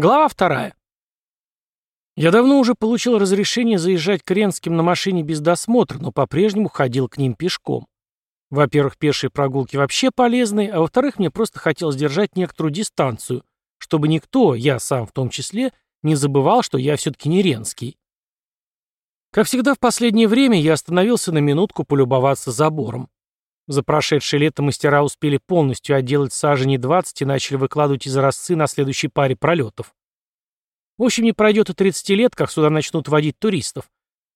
Глава вторая. Я давно уже получил разрешение заезжать к Ренским на машине без досмотра, но по-прежнему ходил к ним пешком. Во-первых, пешие прогулки вообще полезны, а во-вторых, мне просто хотелось держать некоторую дистанцию, чтобы никто, я сам в том числе, не забывал, что я все-таки не Ренский. Как всегда в последнее время я остановился на минутку полюбоваться забором. За прошедшее лето мастера успели полностью отделать сажени 20 и начали выкладывать изразцы на следующей паре пролетов. В общем, не пройдет и 30 лет, как сюда начнут водить туристов.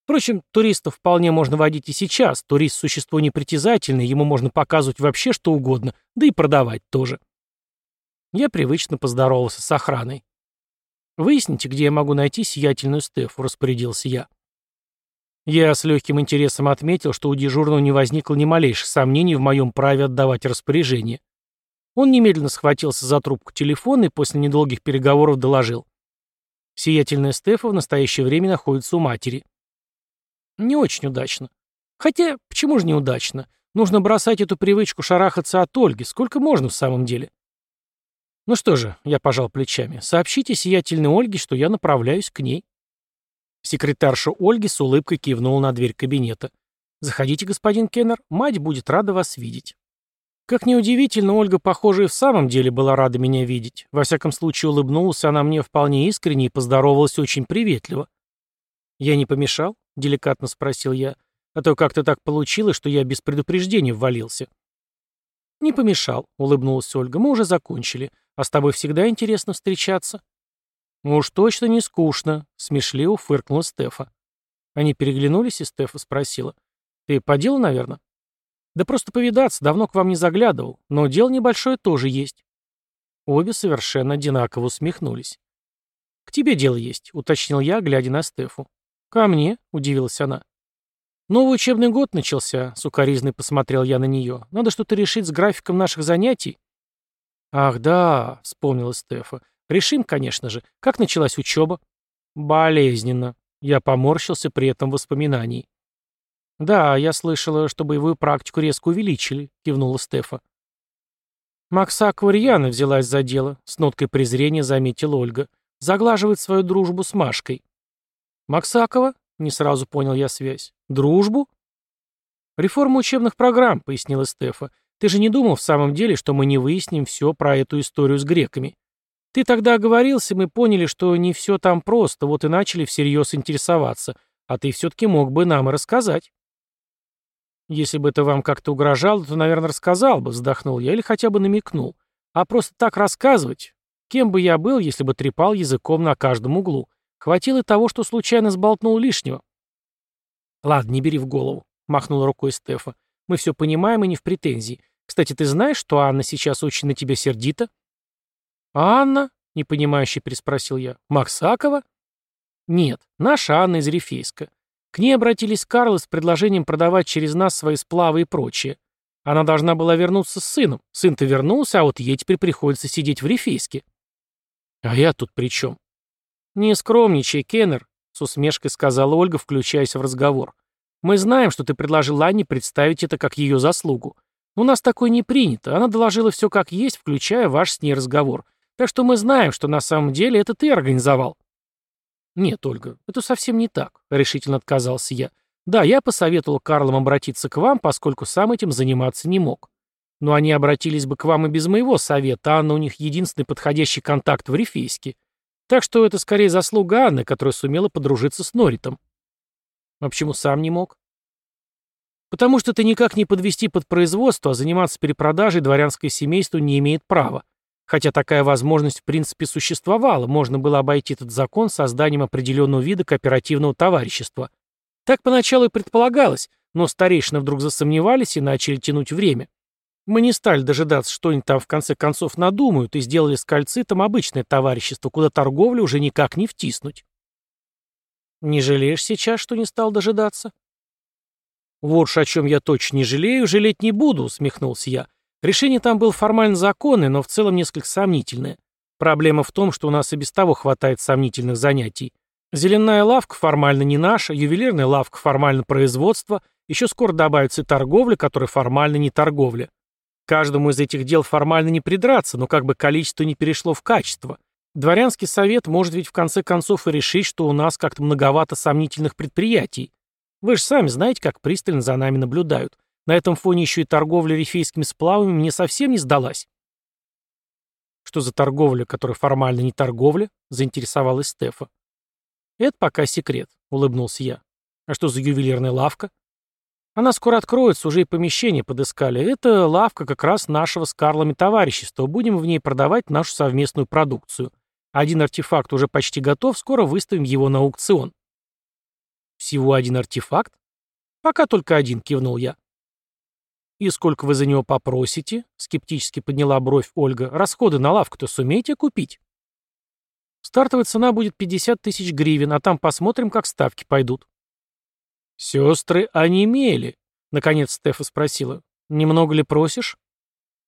Впрочем, туристов вполне можно водить и сейчас. Турист – существо непритязательное, ему можно показывать вообще что угодно, да и продавать тоже. Я привычно поздоровался с охраной. «Выясните, где я могу найти сиятельную Стефу», – распорядился я. Я с легким интересом отметил, что у дежурного не возникло ни малейших сомнений в моем праве отдавать распоряжение. Он немедленно схватился за трубку телефона и после недолгих переговоров доложил. Сиятельная Стефа в настоящее время находится у матери. Не очень удачно. Хотя, почему же неудачно? Нужно бросать эту привычку шарахаться от Ольги. Сколько можно в самом деле? Ну что же, я пожал плечами. Сообщите сиятельной Ольге, что я направляюсь к ней. Секретарша Ольги с улыбкой кивнула на дверь кабинета. «Заходите, господин Кеннер, мать будет рада вас видеть». Как неудивительно, Ольга, похоже, и в самом деле была рада меня видеть. Во всяком случае, улыбнулась она мне вполне искренне и поздоровалась очень приветливо. «Я не помешал?» — деликатно спросил я. «А то как-то так получилось, что я без предупреждения ввалился». «Не помешал», — улыбнулась Ольга. «Мы уже закончили. А с тобой всегда интересно встречаться». «Ну «Уж точно не скучно», — смешливо фыркнула Стефа. Они переглянулись, и Стефа спросила. «Ты по делу, наверное?» «Да просто повидаться, давно к вам не заглядывал, но дело небольшое тоже есть». Обе совершенно одинаково усмехнулись. «К тебе дело есть», — уточнил я, глядя на Стефу. «Ко мне?» — удивилась она. «Новый учебный год начался», — сукоризной посмотрел я на нее. «Надо что-то решить с графиком наших занятий». «Ах, да», — вспомнила Стефа. Решим, конечно же. Как началась учеба? Болезненно. Я поморщился при этом воспоминаний. Да, я слышала, что боевую практику резко увеличили, кивнула Стефа. Максакова рьяно взялась за дело, с ноткой презрения заметила Ольга. Заглаживает свою дружбу с Машкой. Максакова? Не сразу понял я связь. Дружбу? Реформа учебных программ, пояснила Стефа. Ты же не думал в самом деле, что мы не выясним все про эту историю с греками? Ты тогда оговорился, мы поняли, что не все там просто, вот и начали всерьез интересоваться. А ты все-таки мог бы нам и рассказать. Если бы это вам как-то угрожало, то, наверное, рассказал бы, вздохнул я, или хотя бы намекнул. А просто так рассказывать. Кем бы я был, если бы трепал языком на каждом углу? Хватило того, что случайно сболтнул лишнего. Ладно, не бери в голову, махнул рукой Стефа. Мы все понимаем и не в претензии. Кстати, ты знаешь, что Анна сейчас очень на тебя сердита? «Анна?» — непонимающе переспросил я. «Максакова?» «Нет, наша Анна из Рифейска. К ней обратились Карлы с предложением продавать через нас свои сплавы и прочее. Она должна была вернуться с сыном. Сын-то вернулся, а вот ей теперь приходится сидеть в Рифейске». «А я тут при чем?» «Не скромничай, Кеннер», — с усмешкой сказала Ольга, включаясь в разговор. «Мы знаем, что ты предложил Анне представить это как ее заслугу. У нас такое не принято. Она доложила все как есть, включая ваш с ней разговор. Так что мы знаем, что на самом деле это ты организовал». «Нет, Ольга, это совсем не так», — решительно отказался я. «Да, я посоветовал Карлам обратиться к вам, поскольку сам этим заниматься не мог. Но они обратились бы к вам и без моего совета, Анна у них единственный подходящий контакт в Рифейске. Так что это скорее заслуга Анны, которая сумела подружиться с Норитом». «А почему сам не мог?» «Потому что ты никак не подвести под производство, а заниматься перепродажей дворянское семейство не имеет права. Хотя такая возможность в принципе существовала, можно было обойти этот закон созданием определенного вида кооперативного товарищества. Так поначалу и предполагалось, но старейшины вдруг засомневались и начали тянуть время. Мы не стали дожидаться, что они там в конце концов надумают, и сделали с кальцитом обычное товарищество, куда торговлю уже никак не втиснуть. Не жалеешь сейчас, что не стал дожидаться? Вот уж о чем я точно не жалею, жалеть не буду, усмехнулся я. Решение там было формально законное, но в целом несколько сомнительное. Проблема в том, что у нас и без того хватает сомнительных занятий. Зеленая лавка формально не наша, ювелирная лавка формально производство, еще скоро добавится и торговля, которая формально не торговля. Каждому из этих дел формально не придраться, но как бы количество не перешло в качество. Дворянский совет может ведь в конце концов и решить, что у нас как-то многовато сомнительных предприятий. Вы же сами знаете, как пристально за нами наблюдают. На этом фоне еще и торговля рифейскими сплавами мне совсем не сдалась. Что за торговля, которая формально не торговля, заинтересовалась Стефа. Это пока секрет, улыбнулся я. А что за ювелирная лавка? Она скоро откроется, уже и помещение подыскали. Это лавка как раз нашего с Карлами товарищества. Будем в ней продавать нашу совместную продукцию. Один артефакт уже почти готов, скоро выставим его на аукцион. Всего один артефакт? Пока только один, кивнул я. «И сколько вы за него попросите?» — скептически подняла бровь Ольга. «Расходы на лавку-то сумеете купить?» «Стартовая цена будет 50 тысяч гривен, а там посмотрим, как ставки пойдут». «Сестры онемели», — наконец Стефа спросила. «Немного ли просишь?»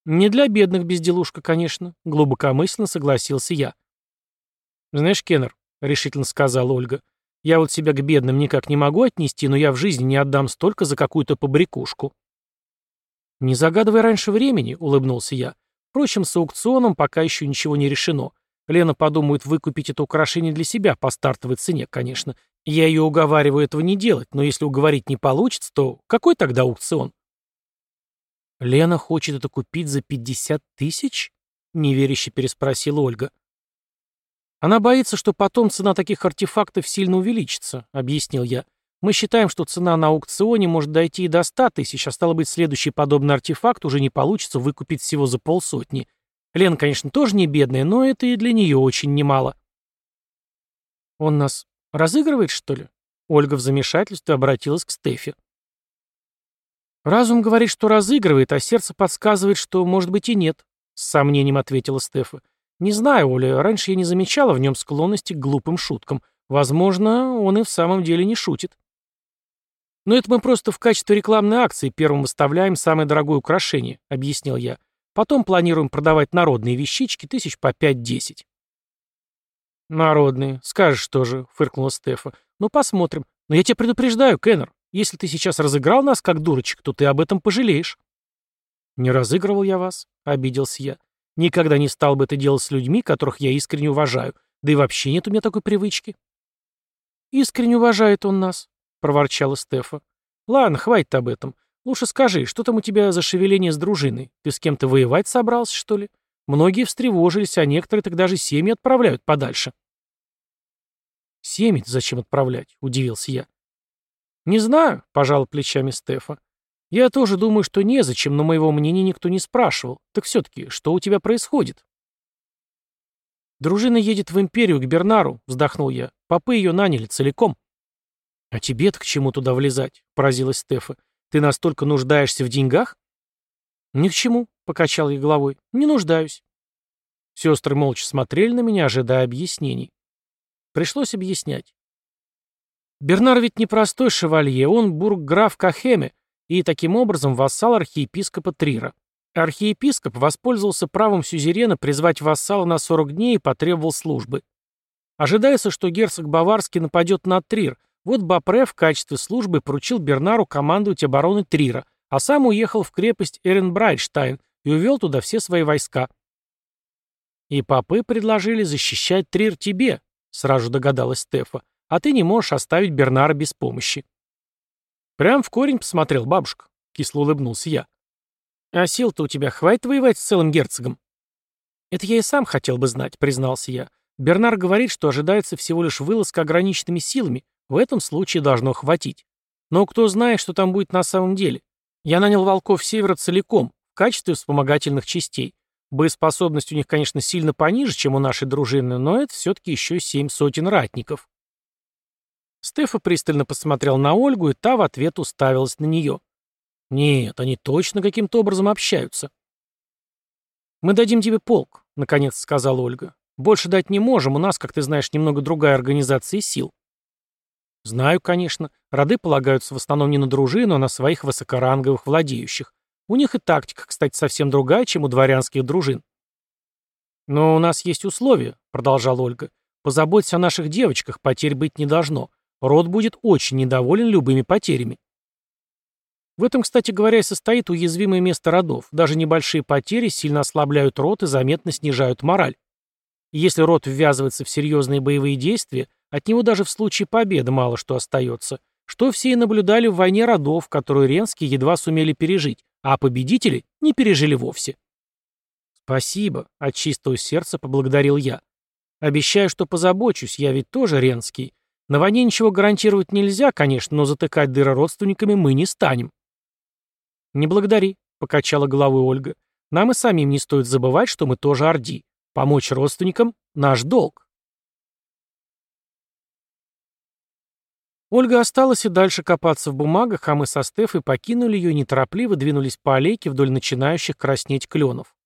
«Не для бедных безделушка, конечно», — глубокомысленно согласился я. «Знаешь, Кеннер», — решительно сказала Ольга, — «я вот себя к бедным никак не могу отнести, но я в жизни не отдам столько за какую-то побрякушку». «Не загадывай раньше времени», — улыбнулся я. «Впрочем, с аукционом пока еще ничего не решено. Лена подумает выкупить это украшение для себя по стартовой цене, конечно. Я ее уговариваю этого не делать, но если уговорить не получится, то какой тогда аукцион?» «Лена хочет это купить за пятьдесят тысяч?» — неверяще переспросила Ольга. «Она боится, что потом цена таких артефактов сильно увеличится», — объяснил я. Мы считаем, что цена на аукционе может дойти и до 100 тысяч, а стало быть, следующий подобный артефакт уже не получится выкупить всего за полсотни. Лен, конечно, тоже не бедная, но это и для нее очень немало. Он нас разыгрывает, что ли? Ольга в замешательстве обратилась к Стефе. Разум говорит, что разыгрывает, а сердце подсказывает, что, может быть, и нет, с сомнением ответила Стефа. Не знаю, Оля, раньше я не замечала в нем склонности к глупым шуткам. Возможно, он и в самом деле не шутит. «Но это мы просто в качестве рекламной акции первым выставляем самое дорогое украшение», — объяснил я. «Потом планируем продавать народные вещички тысяч по пять-десять». «Народные. Скажешь тоже», — фыркнула Стефа. «Ну, посмотрим. Но я тебя предупреждаю, Кеннер, если ты сейчас разыграл нас как дурочек, то ты об этом пожалеешь». «Не разыгрывал я вас», — обиделся я. «Никогда не стал бы это делать с людьми, которых я искренне уважаю. Да и вообще нет у меня такой привычки». «Искренне уважает он нас», — проворчала Стефа. «Ладно, хватит об этом. Лучше скажи, что там у тебя за шевеление с дружиной? Ты с кем-то воевать собрался, что ли? Многие встревожились, а некоторые так даже семьи отправляют подальше». «Семьи зачем отправлять?» — удивился я. «Не знаю», — пожал плечами Стефа. «Я тоже думаю, что незачем, но моего мнения никто не спрашивал. Так все-таки, что у тебя происходит?» «Дружина едет в империю, к Бернару», — вздохнул я. «Попы ее наняли целиком». «А тебе-то к чему туда влезать?» — поразилась Стефа. «Ты настолько нуждаешься в деньгах?» «Ни к чему», — покачал я головой. «Не нуждаюсь». Сестры молча смотрели на меня, ожидая объяснений. Пришлось объяснять. Бернар ведь не простой шевалье, он бургграф Кахеме и таким образом вассал архиепископа Трира. Архиепископ воспользовался правом сюзерена призвать вассала на 40 дней и потребовал службы. Ожидается, что герцог Баварский нападет на Трир, вот Бапре в качестве службы поручил Бернару командовать обороной Трира, а сам уехал в крепость Эренбрайдштайн и увел туда все свои войска. «И попы предложили защищать Трир тебе», — сразу догадалась Стефа, «а ты не можешь оставить Бернара без помощи». «Прям в корень посмотрел бабушка», — кисло улыбнулся я. «А сил-то у тебя хватит воевать с целым герцогом?» «Это я и сам хотел бы знать», — признался я. «Бернар говорит, что ожидается всего лишь вылазка ограниченными силами, в этом случае должно хватить. Но кто знает, что там будет на самом деле. Я нанял волков севера целиком, в качестве вспомогательных частей. Боеспособность у них, конечно, сильно пониже, чем у нашей дружины, но это все-таки еще семь сотен ратников. Стефа пристально посмотрел на Ольгу, и та в ответ уставилась на нее. Нет, они точно каким-то образом общаются. «Мы дадим тебе полк», — наконец сказала Ольга. «Больше дать не можем, у нас, как ты знаешь, немного другая организация сил. Знаю, конечно. Роды полагаются в основном не на дружину, а на своих высокоранговых владеющих. У них и тактика, кстати, совсем другая, чем у дворянских дружин. «Но у нас есть условия», — продолжала Ольга. «Позаботься о наших девочках, потерь быть не должно. Род будет очень недоволен любыми потерями». В этом, кстати говоря, и состоит уязвимое место родов. Даже небольшие потери сильно ослабляют род и заметно снижают мораль. если род ввязывается в серьезные боевые действия, от него даже в случае победы мало что остается, что все и наблюдали в войне родов, которую Ренские едва сумели пережить, а победители не пережили вовсе. «Спасибо», — от чистого сердца поблагодарил я. «Обещаю, что позабочусь, я ведь тоже Ренский. На войне ничего гарантировать нельзя, конечно, но затыкать дыры родственниками мы не станем». «Не благодари», — покачала головой Ольга. «Нам и самим не стоит забывать, что мы тоже Орди. Помочь родственникам — наш долг». Ольга осталась и дальше копаться в бумагах, а мы со Стефой покинули ее и неторопливо двинулись по аллейке вдоль начинающих краснеть кленов.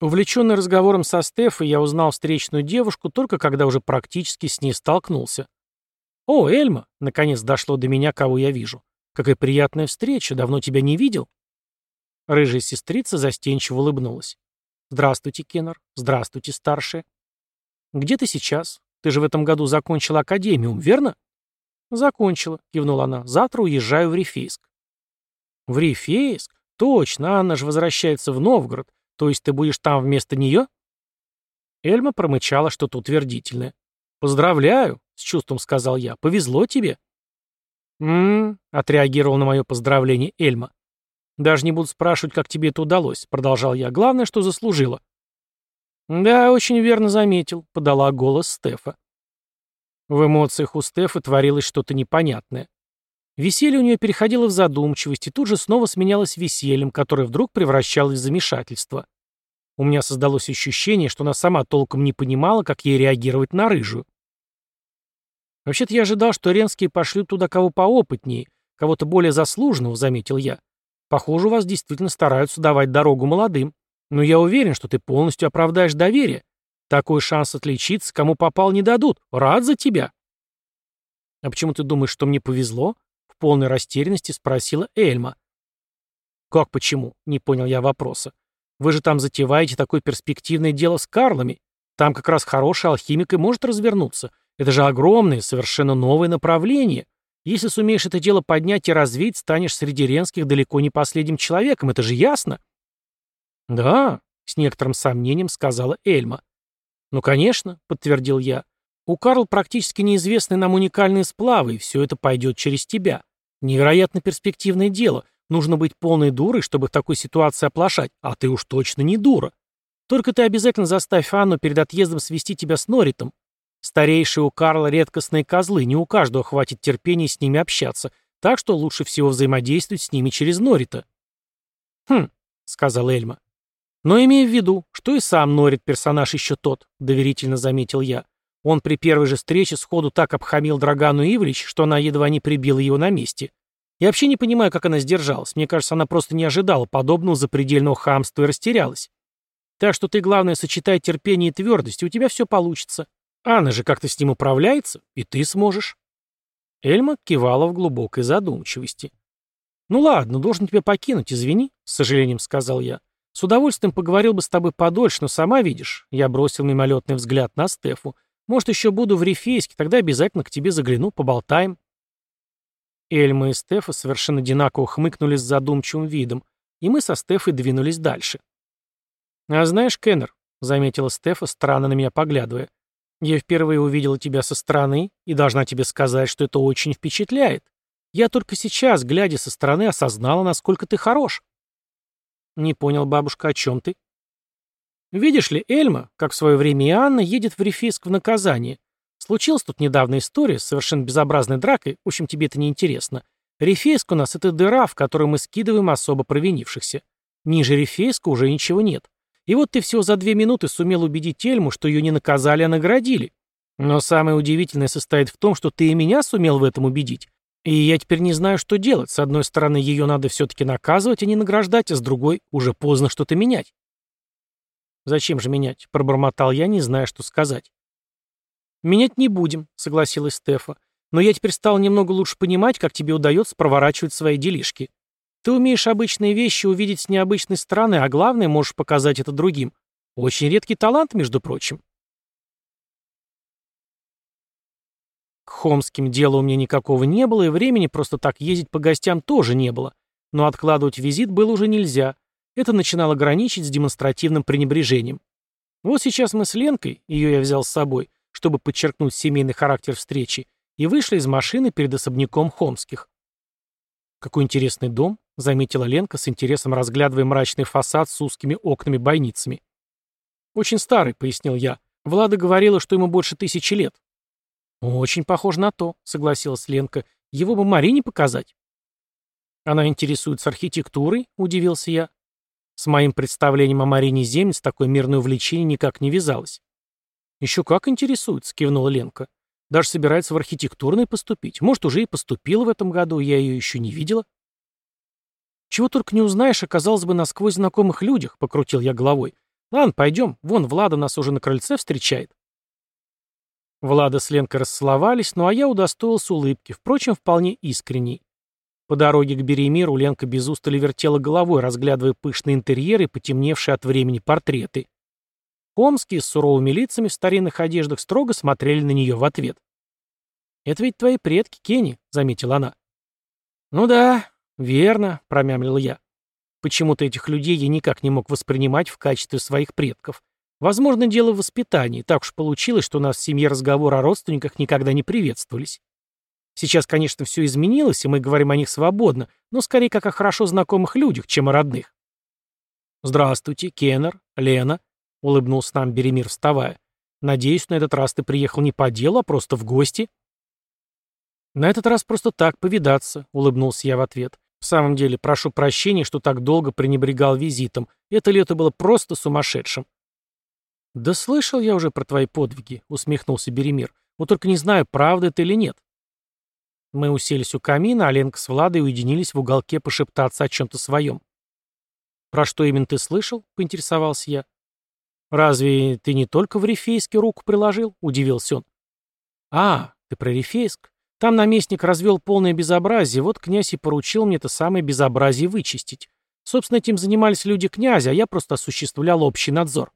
Увлеченный разговором со Стефой, я узнал встречную девушку только когда уже практически с ней столкнулся. «О, Эльма!» — наконец дошло до меня, кого я вижу. «Какая приятная встреча! Давно тебя не видел!» Рыжая сестрица застенчиво улыбнулась. «Здравствуйте, Кеннер. Здравствуйте, старшая. Где ты сейчас? Ты же в этом году закончила академиум, верно?» «Закончила», — кивнула она. «Завтра уезжаю в Рифейск». «В Рифейск? Точно, Анна же возвращается в Новгород. То есть ты будешь там вместо нее?» Эльма промычала что-то утвердительное. «Поздравляю», — с чувством сказал я. «Повезло тебе». «М-м-м», отреагировал на мое поздравление Эльма. «Даже не буду спрашивать, как тебе это удалось», — продолжал я. «Главное, что заслужила». «Да, очень верно заметил», — подала голос Стефа. В эмоциях у Стефы творилось что-то непонятное. Веселье у нее переходило в задумчивость и тут же снова сменялось весельем, которое вдруг превращалось в замешательство. У меня создалось ощущение, что она сама толком не понимала, как ей реагировать на рыжую. «Вообще-то я ожидал, что Ренские пошлют туда кого поопытнее, кого-то более заслуженного», — заметил я. «Похоже, у вас действительно стараются давать дорогу молодым. Но я уверен, что ты полностью оправдаешь доверие. Такой шанс отличиться, кому попал, не дадут. Рад за тебя». «А почему ты думаешь, что мне повезло?» В полной растерянности спросила Эльма. «Как почему?» — не понял я вопроса. «Вы же там затеваете такое перспективное дело с Карлами. Там как раз хороший алхимик и может развернуться. Это же огромное, совершенно новое направление. Если сумеешь это дело поднять и развить, станешь среди ренских далеко не последним человеком, это же ясно?» «Да», — с некоторым сомнением сказала Эльма. «Ну, конечно», — подтвердил я. У Карл практически неизвестны нам уникальные сплавы, и все это пойдет через тебя. Невероятно перспективное дело. Нужно быть полной дурой, чтобы в такой ситуации оплошать, а ты уж точно не дура. Только ты обязательно заставь Анну перед отъездом свести тебя с Норитом. Старейшие у Карла редкостные козлы, не у каждого хватит терпения с ними общаться, так что лучше всего взаимодействовать с ними через Норита. «Хм», — сказал Эльма. «Но имея в виду, что и сам Норит персонаж еще тот», — доверительно заметил я. Он при первой же встрече сходу так обхамил Драгану Ивлевич, что она едва не прибила его на месте. Я вообще не понимаю, как она сдержалась. Мне кажется, она просто не ожидала подобного запредельного хамства и растерялась. Так что ты, главное, сочетай терпение и твердость, и у тебя все получится. Анна же как-то с ним управляется, и ты сможешь. Эльма кивала в глубокой задумчивости. «Ну ладно, должен тебя покинуть, извини», — с сожалением сказал я. «С удовольствием поговорил бы с тобой подольше, но сама видишь». Я бросил мимолетный взгляд на Стефу. Может, еще буду в Рифейске, тогда обязательно к тебе загляну, поболтаем». Эльма и Стефа совершенно одинаково хмыкнули с задумчивым видом, и мы со Стефой двинулись дальше. «А знаешь, Кеннер», — заметила Стефа, странно на меня поглядывая, «я впервые увидела тебя со стороны и должна тебе сказать, что это очень впечатляет. Я только сейчас, глядя со стороны, осознала, насколько ты хорош». «Не понял, бабушка, о чем ты?» Видишь ли, Эльма, как в свое время и Анна, едет в Рифиск в наказание. Случилась тут недавно история с совершенно безобразной дракой, в общем, тебе это не интересно. Рифейск у нас — это дыра, в которую мы скидываем особо провинившихся. Ниже Рифейска уже ничего нет. И вот ты всего за две минуты сумел убедить Эльму, что ее не наказали, а наградили. Но самое удивительное состоит в том, что ты и меня сумел в этом убедить. И я теперь не знаю, что делать. С одной стороны, ее надо все-таки наказывать, а не награждать, а с другой, уже поздно что-то менять. «Зачем же менять?» — пробормотал я, не зная, что сказать. «Менять не будем», — согласилась Стефа. «Но я теперь стал немного лучше понимать, как тебе удается проворачивать свои делишки. Ты умеешь обычные вещи увидеть с необычной стороны, а главное, можешь показать это другим. Очень редкий талант, между прочим». Хомским делу у меня никакого не было, и времени просто так ездить по гостям тоже не было. Но откладывать визит было уже нельзя, это начинало граничить с демонстративным пренебрежением. Вот сейчас мы с Ленкой, ее я взял с собой, чтобы подчеркнуть семейный характер встречи, и вышли из машины перед особняком Хомских. «Какой интересный дом», — заметила Ленка с интересом разглядывая мрачный фасад с узкими окнами-бойницами. «Очень старый», — пояснил я. «Влада говорила, что ему больше тысячи лет». «Очень похоже на то», — согласилась Ленка. «Его бы Марине показать». «Она интересуется архитектурой?» — удивился я. С моим представлением о Марине Земец такое мирное увлечение никак не вязалось. «Еще как интересуется», — кивнула Ленка. «Даже собирается в архитектурный поступить. Может, уже и поступила в этом году, я ее еще не видела». «Чего только не узнаешь, оказалось бы, насквозь знакомых людях», — покрутил я головой. «Ладно, пойдем. Вон, Влада нас уже на крыльце встречает». Влада с Ленкой расцеловались, ну а я удостоился улыбки, впрочем, вполне искренней. По дороге к Беремиру Ленка без устали вертела головой, разглядывая пышные интерьеры и потемневшие от времени портреты. Хомские с суровыми лицами в старинных одеждах строго смотрели на нее в ответ. «Это ведь твои предки, Кенни», — заметила она. «Ну да, верно», — промямлил я. Почему-то этих людей я никак не мог воспринимать в качестве своих предков. Возможно, дело в воспитании. Так уж получилось, что у нас в семье разговоры о родственниках никогда не приветствовались. Сейчас, конечно, все изменилось, и мы говорим о них свободно, но скорее как о хорошо знакомых людях, чем о родных. «Здравствуйте, Кеннер, Лена», — улыбнулся нам Беремир, вставая. «Надеюсь, на этот раз ты приехал не по делу, а просто в гости?» «На этот раз просто так, повидаться», — улыбнулся я в ответ. «В самом деле, прошу прощения, что так долго пренебрегал визитом. Это лето было просто сумасшедшим». «Да слышал я уже про твои подвиги», — усмехнулся Беремир. «Вот только не знаю, правда это или нет». Мы уселись у камина, а Ленка с Владой уединились в уголке пошептаться о чем-то своем. «Про что именно ты слышал?» — поинтересовался я. «Разве ты не только в Рифейске руку приложил?» — удивился он. «А, ты про Рифейск? Там наместник развел полное безобразие, вот князь и поручил мне это самое безобразие вычистить. Собственно, этим занимались люди князя, а я просто осуществлял общий надзор».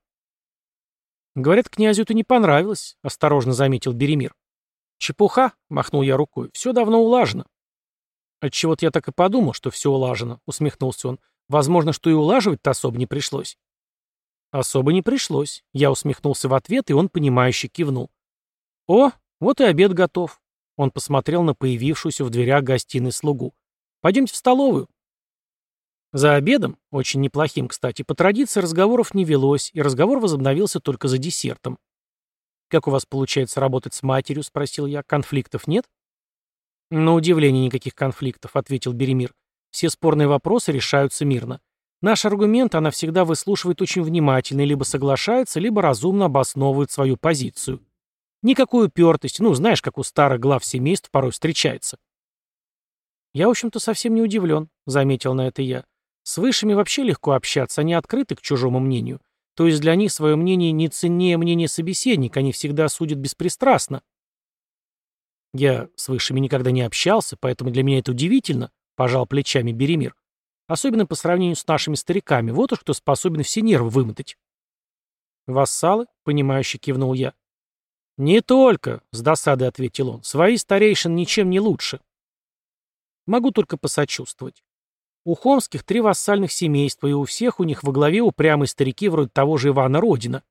«Говорят, князю это не понравилось», — осторожно заметил Беремир. «Чепуха», — махнул я рукой, — «все давно улажено». «Отчего-то я так и подумал, что все улажено», — усмехнулся он. «Возможно, что и улаживать-то особо не пришлось». «Особо не пришлось», — я усмехнулся в ответ, и он, понимающе кивнул. «О, вот и обед готов», — он посмотрел на появившуюся в дверях гостиной слугу. «Пойдемте в столовую». За обедом, очень неплохим, кстати, по традиции разговоров не велось, и разговор возобновился только за десертом. «Как у вас получается работать с матерью?» — спросил я. «Конфликтов нет?» «На удивление никаких конфликтов», — ответил Беремир. «Все спорные вопросы решаются мирно. Наш аргумент она всегда выслушивает очень внимательно, либо соглашается, либо разумно обосновывает свою позицию. Никакой упертости, ну, знаешь, как у старых глав семейств порой встречается». «Я, в общем-то, совсем не удивлен», — заметил на это я. «С высшими вообще легко общаться, они открыты к чужому мнению. То есть для них свое мнение не ценнее мнения собеседника, они всегда судят беспристрастно. Я с высшими никогда не общался, поэтому для меня это удивительно, пожал плечами Беремир. Особенно по сравнению с нашими стариками, вот уж кто способен все нервы вымотать. «Вассалы?» — понимающе кивнул я. «Не только», — с досадой ответил он, — «свои старейшин ничем не лучше». Могу только посочувствовать. У Хомских три вассальных семейства, и у всех у них во главе упрямые старики вроде того же Ивана Родина.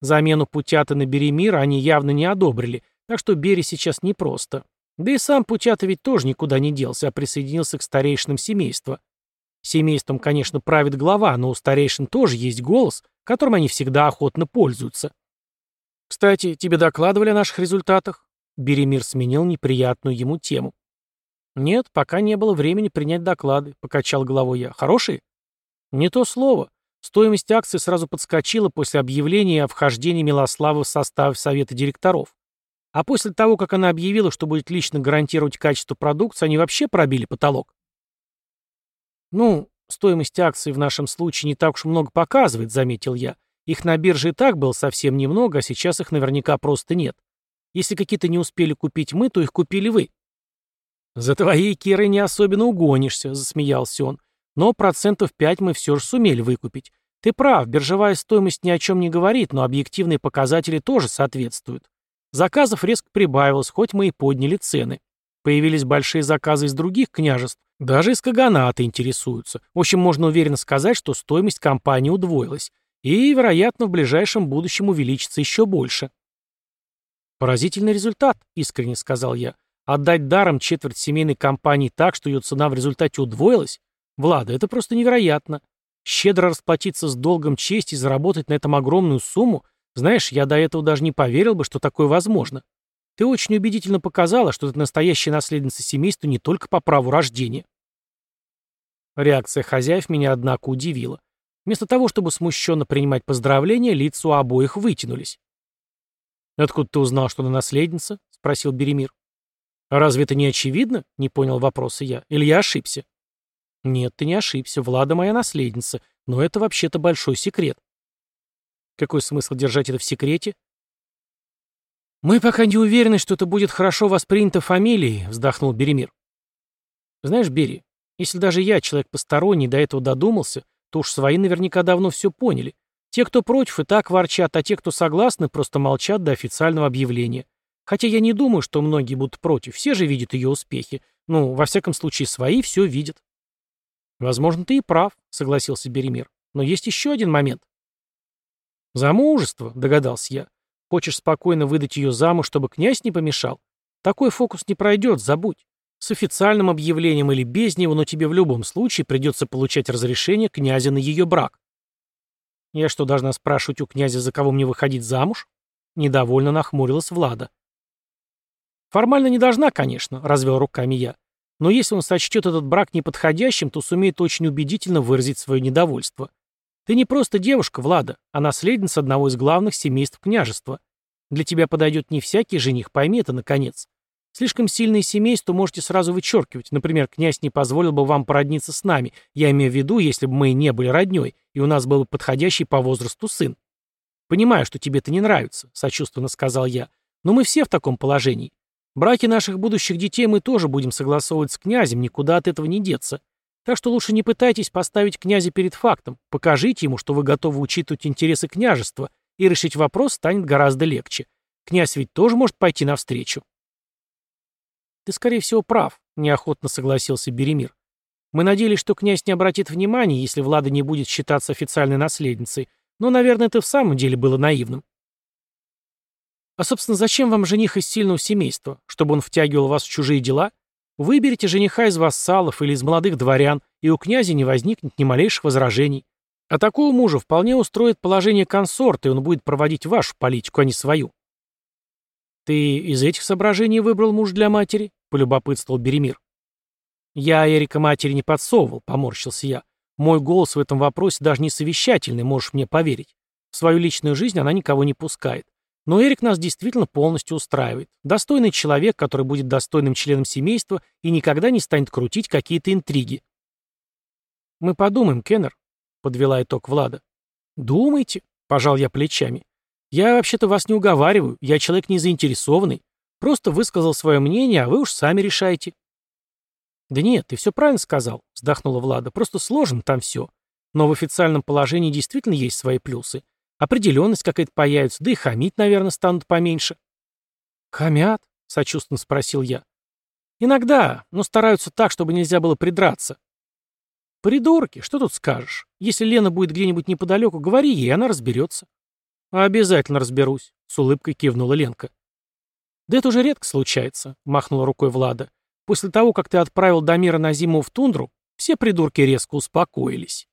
Замену Путята на Беремира они явно не одобрили, так что Бере сейчас непросто. Да и сам Путята ведь тоже никуда не делся, а присоединился к старейшинам семейства. Семейством, конечно, правит глава, но у старейшин тоже есть голос, которым они всегда охотно пользуются. «Кстати, тебе докладывали о наших результатах?» Беремир сменил неприятную ему тему. «Нет, пока не было времени принять доклады», — покачал головой я. «Хорошие?» «Не то слово. Стоимость акций сразу подскочила после объявления о вхождении Милославы в состав Совета директоров. А после того, как она объявила, что будет лично гарантировать качество продукции, они вообще пробили потолок. «Ну, стоимость акций в нашем случае не так уж много показывает», — заметил я. «Их на бирже и так было совсем немного, а сейчас их наверняка просто нет. Если какие-то не успели купить мы, то их купили вы». «За твоей Кирой не особенно угонишься», — засмеялся он. «Но процентов пять мы все же сумели выкупить. Ты прав, биржевая стоимость ни о чем не говорит, но объективные показатели тоже соответствуют. Заказов резко прибавилось, хоть мы и подняли цены. Появились большие заказы из других княжеств, даже из Каганата интересуются. В общем, можно уверенно сказать, что стоимость компании удвоилась. И, вероятно, в ближайшем будущем увеличится еще больше. «Поразительный результат», — искренне сказал я. «Отдать даром четверть семейной компании так, что ее цена в результате удвоилась? Влада, это просто невероятно. Щедро расплатиться с долгом чести и заработать на этом огромную сумму? Знаешь, я до этого даже не поверил бы, что такое возможно. Ты очень убедительно показала, что ты настоящая наследница семейства не только по праву рождения». Реакция хозяев меня, однако, удивила. Вместо того, чтобы смущенно принимать поздравления, лица у обоих вытянулись. «Откуда ты узнал, что она наследница?» — спросил Беремир. «А разве это не очевидно?» — не понял вопроса я. «Или я ошибся?» «Нет, ты не ошибся. Влада моя наследница. Но это вообще-то большой секрет». «Какой смысл держать это в секрете?» «Мы пока не уверены, что это будет хорошо воспринято фамилией», — вздохнул Беремир. «Знаешь, Бери, если даже я, человек посторонний, до этого додумался, то уж свои наверняка давно все поняли. Те, кто против, и так ворчат, а те, кто согласны, просто молчат до официального объявления. Хотя я не думаю, что многие будут против, все же видят ее успехи. Ну, во всяком случае, свои все видят. Возможно, ты и прав, согласился Беремир. Но есть еще один момент. Замужество, догадался я. Хочешь спокойно выдать ее замуж, чтобы князь не помешал? Такой фокус не пройдет, забудь. С официальным объявлением или без него, но тебе в любом случае придется получать разрешение князя на ее брак. «Я что, должна спрашивать у князя, за кого мне выходить замуж?» Недовольно нахмурилась Влада. «Формально не должна, конечно», — развел руками я. «Но если он сочтет этот брак неподходящим, то сумеет очень убедительно выразить свое недовольство. Ты не просто девушка, Влада, а наследница одного из главных семейств княжества. Для тебя подойдет не всякий жених, пойми это, наконец. Слишком сильные семейства можете сразу вычеркивать. Например, князь не позволил бы вам породниться с нами. Я имею в виду, если бы мы не были роднёй, и у нас был бы подходящий по возрасту сын. Понимаю, что тебе это не нравится, сочувственно сказал я. Но мы все в таком положении. Браки наших будущих детей мы тоже будем согласовывать с князем, никуда от этого не деться. Так что лучше не пытайтесь поставить князя перед фактом. Покажите ему, что вы готовы учитывать интересы княжества, и решить вопрос станет гораздо легче. Князь ведь тоже может пойти навстречу. «Ты, скорее всего, прав», — неохотно согласился Беремир. «Мы надеялись, что князь не обратит внимания, если Влада не будет считаться официальной наследницей, но, наверное, это в самом деле было наивным». «А, собственно, зачем вам жених из сильного семейства? Чтобы он втягивал вас в чужие дела? Выберите жениха из вассалов или из молодых дворян, и у князя не возникнет ни малейших возражений. А такого мужа вполне устроит положение консорта, и он будет проводить вашу политику, а не свою. «Ты из этих соображений выбрал муж для матери?» — полюбопытствовал Беремир. «Я Эрика матери не подсовывал», — поморщился я. «Мой голос в этом вопросе даже не совещательный, можешь мне поверить. В свою личную жизнь она никого не пускает. Но Эрик нас действительно полностью устраивает. Достойный человек, который будет достойным членом семейства и никогда не станет крутить какие-то интриги». «Мы подумаем, Кеннер», — подвела итог Влада. «Думайте», — пожал я плечами. Я вообще-то вас не уговариваю, я человек не заинтересованный. Просто высказал свое мнение, а вы уж сами решаете. Да нет, ты все правильно сказал, вздохнула Влада. Просто сложно там все. Но в официальном положении действительно есть свои плюсы. Определенность какая-то появится, да и хамить, наверное, станут поменьше. Хамят? Сочувственно спросил я. Иногда, но стараются так, чтобы нельзя было придраться. Придурки, что тут скажешь? Если Лена будет где-нибудь неподалеку, говори ей, она разберется. «Обязательно разберусь», — с улыбкой кивнула Ленка. «Да это уже редко случается», — махнула рукой Влада. «После того, как ты отправил Дамира на зиму в тундру, все придурки резко успокоились».